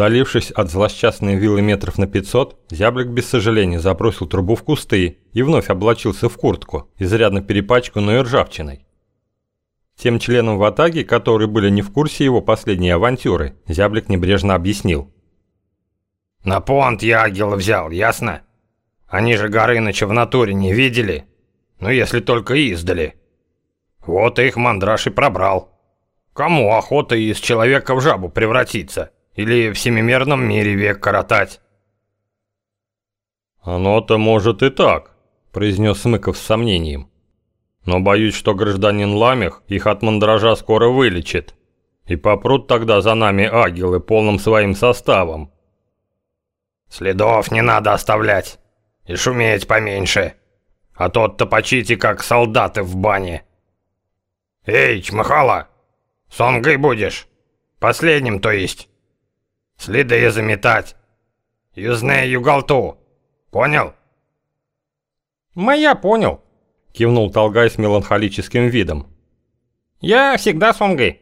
Удалившись от злосчастной виллы метров на 500, зяблик без сожаления забросил трубу в кусты и вновь облачился в куртку, изрядно перепачканную ржавчиной. Тем членам ватаги, которые были не в курсе его последней авантюры, зяблик небрежно объяснил. «На понт я агила взял, ясно? Они же Горыныча в натуре не видели? Ну, если только издали. Вот их мандраж и пробрал. Кому охота из человека в жабу превратиться?» Или в семимерном мире век коротать?» «Оно-то может и так», – произнес Смыков с сомнением. «Но боюсь, что гражданин Ламех их от мандража скоро вылечит, и попрут тогда за нами агилы полным своим составом». «Следов не надо оставлять, и шуметь поменьше, а то топочите, как солдаты в бане». «Эй, Чмахала, сонгой будешь? Последним, то есть?» Следы заметать. Юзне югалту. Понял? Моя понял, кивнул Толгай с меланхолическим видом. Я всегда сонгы.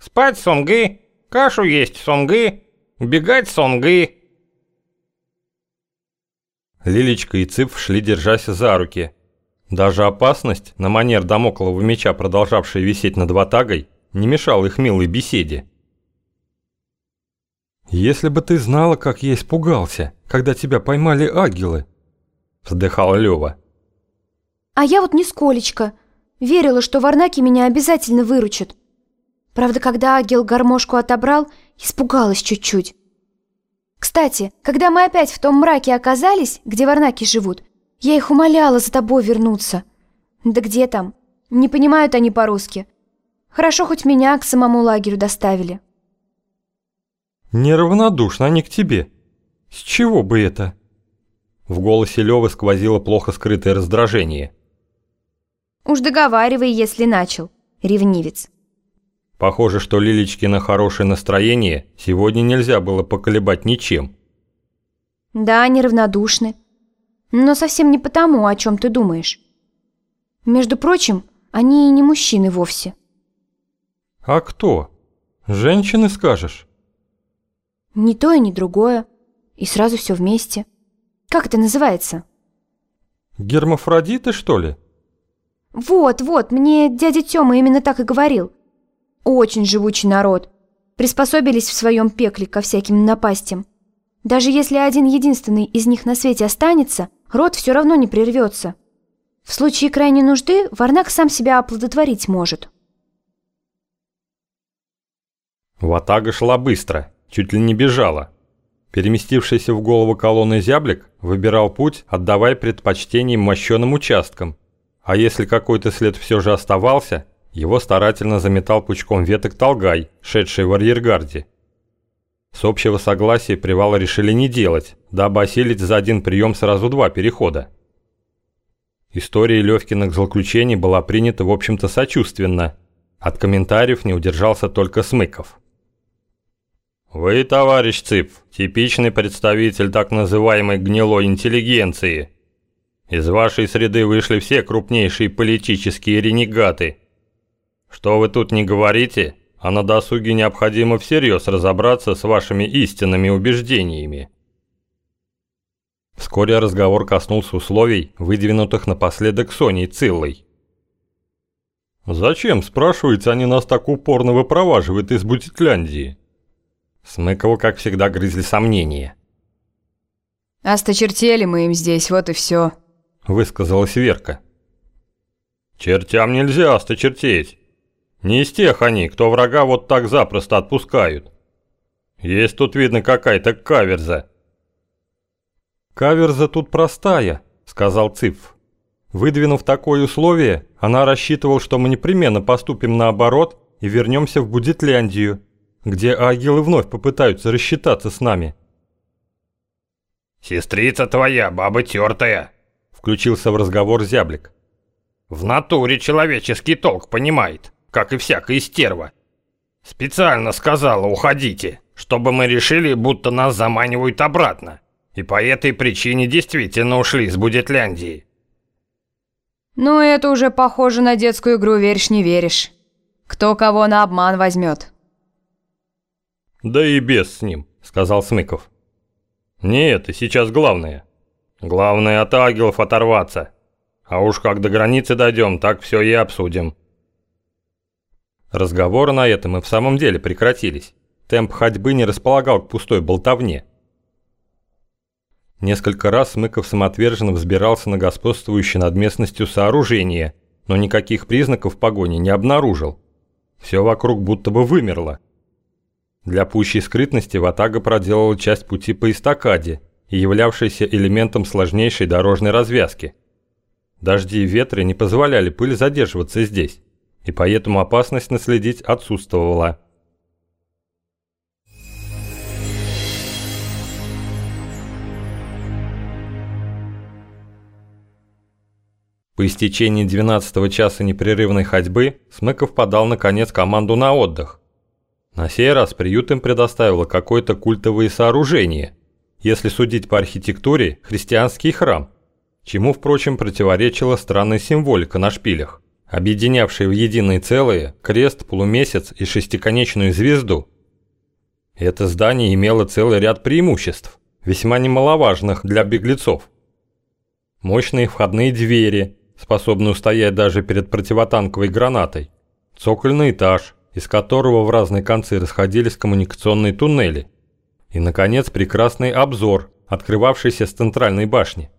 Спать сонгы, кашу есть сонгы, убегать сонгы. Лилечка и Цып шли держась за руки. Даже опасность, на манер домоклого меча, продолжавшая висеть над ватагой, не мешала их милой беседе. «Если бы ты знала, как я испугался, когда тебя поймали агилы!» Вздыхал Лёва. «А я вот нисколечко. Верила, что варнаки меня обязательно выручат. Правда, когда агил гармошку отобрал, испугалась чуть-чуть. Кстати, когда мы опять в том мраке оказались, где варнаки живут, я их умоляла за тобой вернуться. Да где там? Не понимают они по-русски. Хорошо, хоть меня к самому лагерю доставили». Неравнодушны они к тебе. С чего бы это?» В голосе Лёвы сквозило плохо скрытое раздражение. «Уж договаривай, если начал, ревнивец». Похоже, что Лилечкино хорошее настроение сегодня нельзя было поколебать ничем. «Да, неравнодушны. Но совсем не потому, о чем ты думаешь. Между прочим, они и не мужчины вовсе». «А кто? Женщины, скажешь?» Не то и не другое. И сразу все вместе. Как это называется? Гермафродиты, что ли? Вот, вот, мне дядя Тёма именно так и говорил. Очень живучий народ. Приспособились в своем пекле ко всяким напастям. Даже если один единственный из них на свете останется, род все равно не прервется. В случае крайней нужды Варнак сам себя оплодотворить может. Ватага шла быстро чуть ли не бежала. Переместившийся в голову колонны зяблик выбирал путь, отдавая предпочтение мощеным участкам. А если какой-то след все же оставался, его старательно заметал пучком веток Толгай, шедший в арьергарде. С общего согласия привала решили не делать, дабы осилить за один прием сразу два перехода. История Левкиных злоключений была принята в общем-то сочувственно. От комментариев не удержался только Смыков. «Вы, товарищ Цып, типичный представитель так называемой гнилой интеллигенции. Из вашей среды вышли все крупнейшие политические ренегаты. Что вы тут не говорите, а на досуге необходимо всерьез разобраться с вашими истинными убеждениями». Вскоре разговор коснулся условий, выдвинутых напоследок Соней Циллой. «Зачем, спрашивается, они нас так упорно выпроваживают из Бутитляндии?» Смыкова, как всегда, грызли сомнения. «Осточертели мы им здесь, вот и все», — высказалась Верка. «Чертям нельзя осточертеть. Не из тех они, кто врага вот так запросто отпускают. Есть тут, видно, какая-то каверза». «Каверза тут простая», — сказал Цыпф. Выдвинув такое условие, она рассчитывала, что мы непременно поступим наоборот и вернемся в Будетляндию где агилы вновь попытаются рассчитаться с нами. «Сестрица твоя, баба тертая», — включился в разговор зяблик. «В натуре человеческий толк понимает, как и всякая стерва. Специально сказала «уходите», чтобы мы решили, будто нас заманивают обратно, и по этой причине действительно ушли с Будетляндии». «Ну, это уже похоже на детскую игру «веришь, не веришь». Кто кого на обман возьмет?» Да и без с ним, — сказал Смыков. «Не это сейчас главное. Главное от агилов оторваться. А уж как до границы дойдем, так все и обсудим». Разговоры на этом и в самом деле прекратились. Темп ходьбы не располагал к пустой болтовне. Несколько раз Смыков самоотверженно взбирался на господствующее над местностью сооружение, но никаких признаков погони не обнаружил. Все вокруг будто бы вымерло. Для пущей скрытности Ватага проделала часть пути по эстакаде являвшейся элементом сложнейшей дорожной развязки. Дожди и ветры не позволяли пыль задерживаться здесь, и поэтому опасность наследить отсутствовала. По истечении 12 часа непрерывной ходьбы Смыков подал наконец команду на отдых. На сей раз приют им предоставило какое-то культовое сооружение, если судить по архитектуре, христианский храм, чему, впрочем, противоречила странная символика на шпилях, объединявшая в единое целое крест, полумесяц и шестиконечную звезду. Это здание имело целый ряд преимуществ, весьма немаловажных для беглецов. Мощные входные двери, способные устоять даже перед противотанковой гранатой, цокольный этаж – из которого в разные концы расходились коммуникационные туннели. И, наконец, прекрасный обзор, открывавшийся с центральной башни.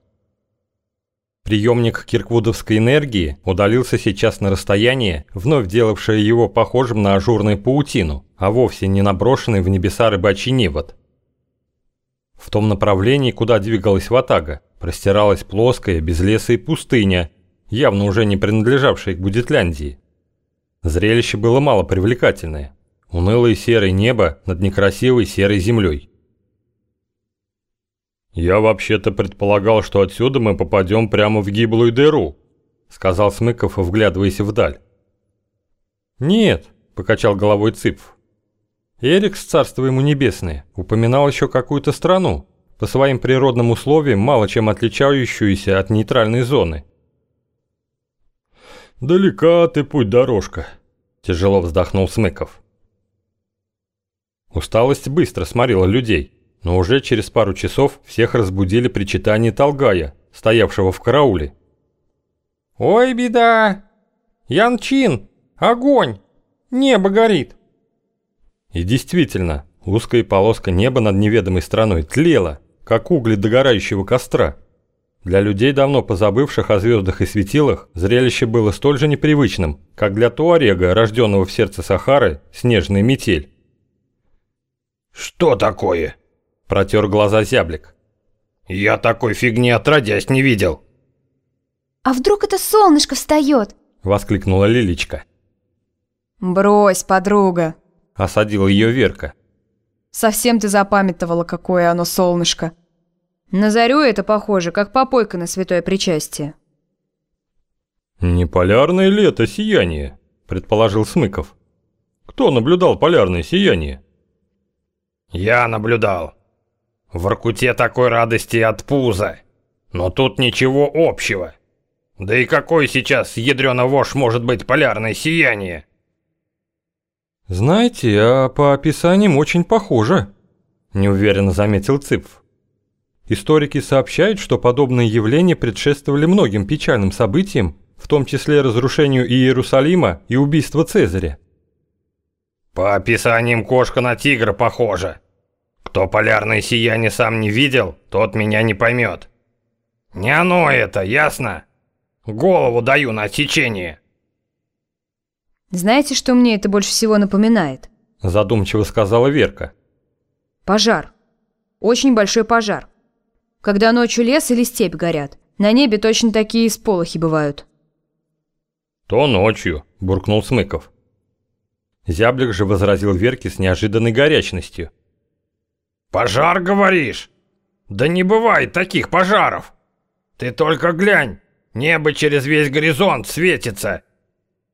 Приемник кирквудовской энергии удалился сейчас на расстояние, вновь делавшее его похожим на ажурную паутину, а вовсе не наброшенный в небеса рыбачий невод. В том направлении, куда двигалась Ватага, простиралась плоская, безлесая пустыня, явно уже не принадлежавшая к Будетляндии. Зрелище было мало привлекательное. Унылое серое небо над некрасивой серой землей. «Я вообще-то предполагал, что отсюда мы попадем прямо в гиблую дыру», сказал Смыков, вглядываясь вдаль. «Нет», – покачал головой Цыпф. Эрикс, царство ему небесное, упоминал еще какую-то страну, по своим природным условиям мало чем отличающуюся от нейтральной зоны. «Далека ты путь дорожка», – тяжело вздохнул Смыков. Усталость быстро сморила людей, но уже через пару часов всех разбудили причитания Толгая, стоявшего в карауле. «Ой, беда! Янчин! Огонь! Небо горит!» И действительно, узкая полоска неба над неведомой страной тлела, как угли догорающего костра. Для людей, давно позабывших о звездах и светилах, зрелище было столь же непривычным, как для Туарега, рожденного в сердце Сахары, снежная метель. «Что такое?» – протер глаза зяблик. «Я такой фигни отродясь не видел». «А вдруг это солнышко встает?» – воскликнула Лиличка. «Брось, подруга!» – осадила ее Верка. «Совсем ты запамятовала, какое оно солнышко!» На зарю это похоже, как попойка на святое причастие. «Не полярное ли это сияние?» – предположил Смыков. «Кто наблюдал полярное сияние?» «Я наблюдал. В Иркуте такой радости от пуза. Но тут ничего общего. Да и какой сейчас ядрёно вошь может быть полярное сияние?» «Знаете, а по описаниям очень похоже», – неуверенно заметил Цыпф. Историки сообщают, что подобные явления предшествовали многим печальным событиям, в том числе разрушению Иерусалима и убийству Цезаря. По описаниям кошка на тигра похожа. Кто полярное сияние сам не видел, тот меня не поймет. Не оно это, ясно? Голову даю на отсечение. Знаете, что мне это больше всего напоминает? Задумчиво сказала Верка. Пожар. Очень большой пожар. Когда ночью лес или степь горят. На небе точно такие сполохи бывают. То ночью, буркнул Смыков. Зяблик же возразил Верке с неожиданной горячностью. «Пожар, говоришь? Да не бывает таких пожаров! Ты только глянь, небо через весь горизонт светится!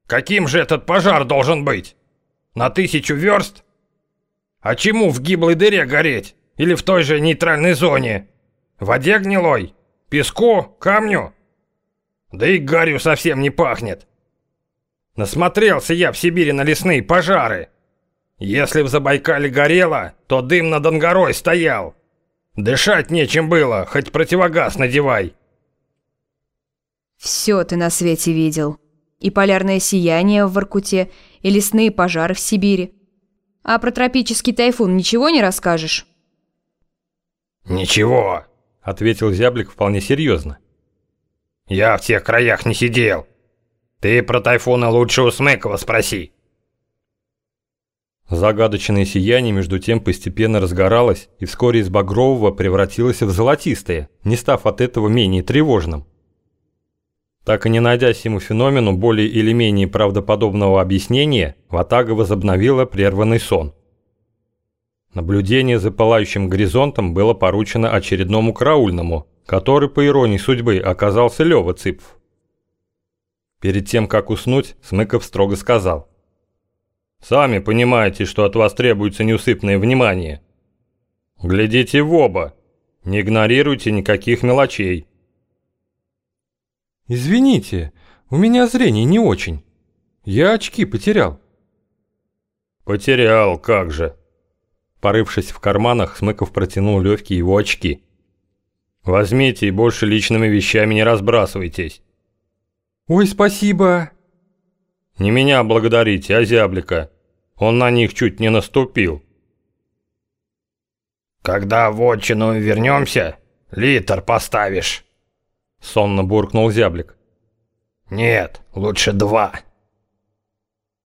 Каким же этот пожар должен быть? На тысячу верст? А чему в гиблой дыре гореть? Или в той же нейтральной зоне?» Воде гнилой? Песку? Камню? Да и гарью совсем не пахнет. Насмотрелся я в Сибири на лесные пожары. Если в Забайкале горело, то дым над Ангарой стоял. Дышать нечем было, хоть противогаз надевай. Все ты на свете видел. И полярное сияние в Воркуте, и лесные пожары в Сибири. А про тропический тайфун ничего не расскажешь? «Ничего», — ответил зяблик вполне серьезно. «Я в тех краях не сидел. Ты про тайфуна лучше у Смекова спроси». Загадочное сияние между тем постепенно разгоралось и вскоре из багрового превратилось в золотистое, не став от этого менее тревожным. Так и не найдя всему феномену более или менее правдоподобного объяснения, Ватага возобновила прерванный сон. Наблюдение за пылающим горизонтом было поручено очередному караульному, который, по иронии судьбы, оказался Лёва Цыпов. Перед тем, как уснуть, Смыков строго сказал. Сами понимаете, что от вас требуется неусыпное внимание. Глядите в оба. Не игнорируйте никаких мелочей. Извините, у меня зрение не очень. Я очки потерял. Потерял, как же. Порывшись в карманах, Смыков протянул Левке его очки. Возьмите и больше личными вещами не разбрасывайтесь. Ой, спасибо. Не меня благодарите, а зяблика. Он на них чуть не наступил. «Когда в отчину вернемся, литр поставишь», — сонно буркнул зяблик. «Нет, лучше два».